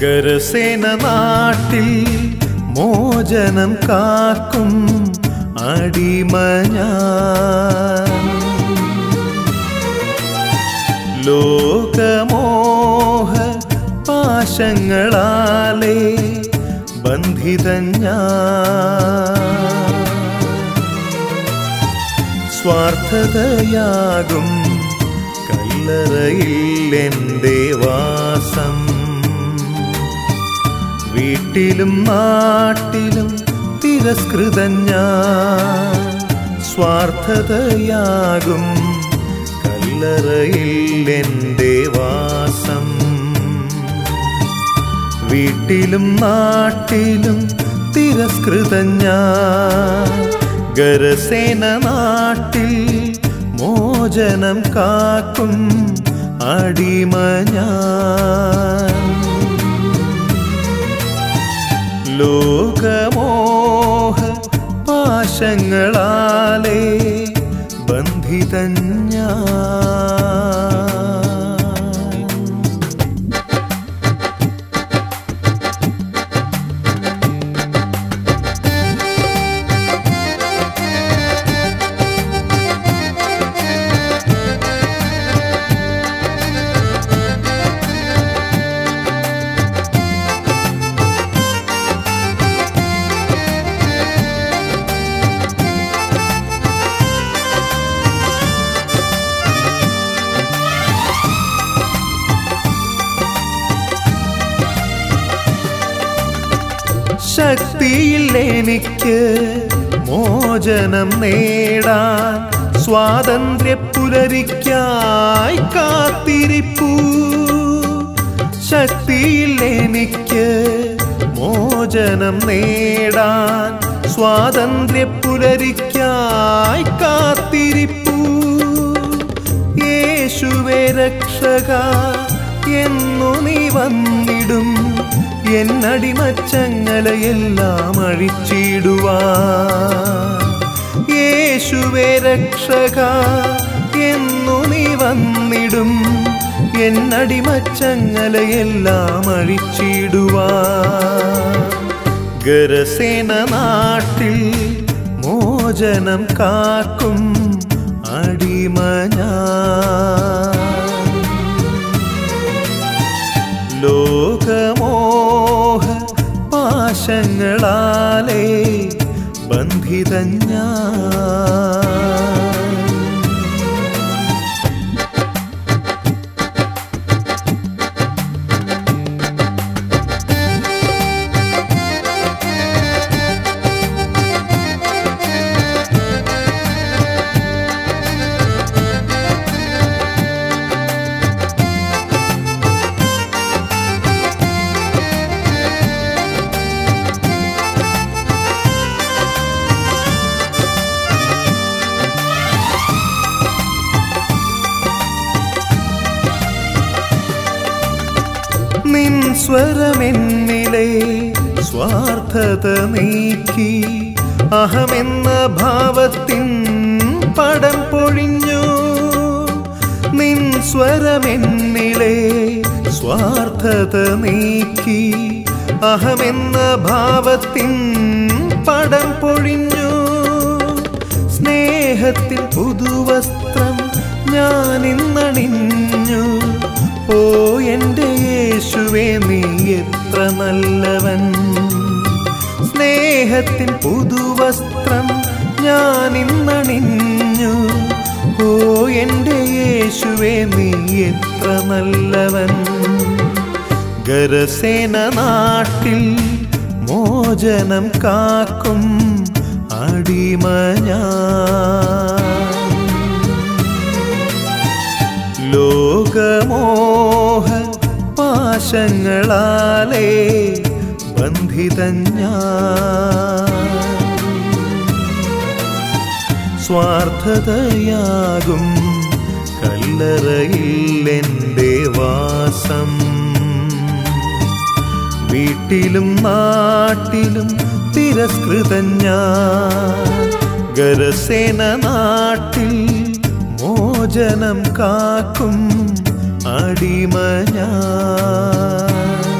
ഗരസേന നാട്ടിൽ മോചനം കാക്കും അടിമ ഞാൻ ലോകമോഹ പാശങ്ങളാലേ ബന്ധിതഞ്ഞ സ്വാർത്ഥതയാകും കല്ലറയിൽ എന്റെ വാസം. വീട്ടിലും നാട്ടിലും തിരസ്കൃതൻ ഞാൻ. സ്വാർത്ഥതയാകും കല്ലറയിൽ എന്റെ വാസം വീട്ടിലും നാട്ടിലും തിരസ്കൃതൻ ഞാൻ. ഗരസേന നാട്ടിൽ മോചനം കാക്കും അടിമ ഞാൻ. ലോകമോഹ പാശങ്ങളാലേ ബന്ധിതൻ ശക്തിയിൽ എനിക്ക്? മോചനം നേടാൻ സ്വാതന്ത്ര്യ പുലരിക്കായി കാത്തിരിപ്പൂ. ശക്തിയില്ലെനിക്ക് എനിക്ക്? മോചനം നേടാൻ സ്വാതന്ത്ര്യ പുലരിക്കായി കാത്തിരിപ്പൂ. യേശുവേ രക്ഷക എന്നു നീ വന്നിടും. എന്നടിമച്ചങ്ങലയെല്ലാം അഴിച്ചിടുവാ. യേശുവേ രക്ഷക എന്നു നീ വന്നിടും. എന്നടിമച്ചങ്ങലയെല്ലാം അഴിച്ചിടുവാ. ഗരസേന നാട്ടിൽ മോചനം കാക്കും അടിമ ഞാൻ പാശങ്ങളാലേ ബന്ധിതൻ സ്വരമെന്നിലെ സ്വാർത്ഥത നീക്കി അഹമെന്ന ഭാവത്തിൻ പടം പൊഴിഞ്ഞു. നിൻ സ്വരമെന്നിലെ സ്വാർത്ഥത നീക്കി അഹമെന്ന ഭാവത്തിൻ പടം പൊഴിഞ്ഞു. സ്നേഹത്തിൽ പുതുവസ്ത്രം ഞാനിന്നണിഞ്ഞു. ഓ എന്റെ യേശുവേ എത്ര നല്ലവൻ. സ്നേഹത്തിൻ പുതുവസ്ത്രം ഞാൻ ഇന്നണിഞ്ഞു ഓ എന്റെ യേശുവേ നീ എത്ര നല്ലവൻ. ഗരസേന നാട്ടിൽ മോചനം കാക്കും അടിമ ഞാൻ. പാശങ്ങളാലേ ബന്ധിതൻ ഞാൻ സ്വാർത്ഥതയാകും കല്ലറയിൽ എന്റെ വാസം. വീട്ടിലും നാട്ടിലും തിരസ്കൃതൻ ഞാൻ ഗരസേന നാട്ടിൽ മോചനം കാക്കും അടിമ ഞാൻ